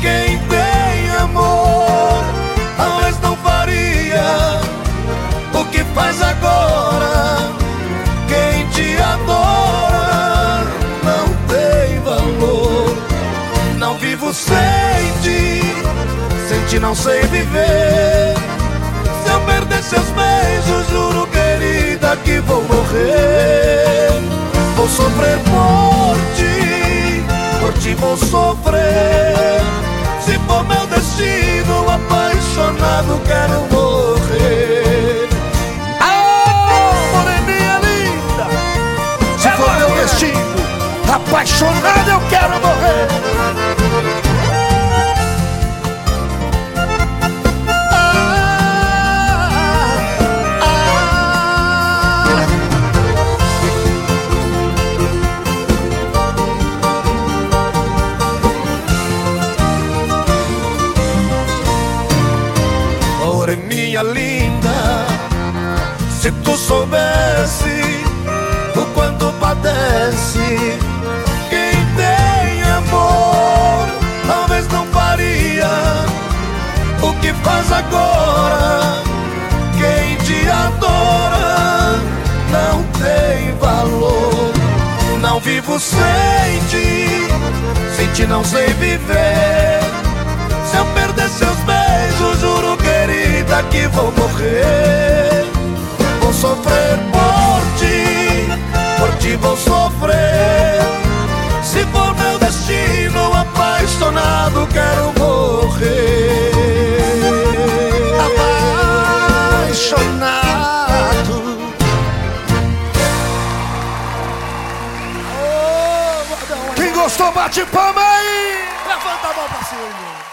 quem tem amor. Talvez não faria o que faz agora. Quem te adora não tem valor. Não vivo sem ti, sem ti não sei viver. Se eu perder seus beijos, juro, querido. Ti vou sofrer. Se for meu destino, apaixonado quero morrer. Oh, moreninha linda! Se for meu destino, apaixonado eu quero morrer. Moreninha linda, se tu soubesse o quanto padece quem tem amor, talvez não faria o que faz agora. Quem te adora não tem valor. Não vivo sem ti, sem ti não sei viver. Se eu perder seus beijos, que vou morrer. Vou sofrer por ti, por ti vou sofrer. Se for meu destino, apaixonado, quero morrer. Apaixonado. Quem gostou, bate palma aí! Levanta a mão pra cima.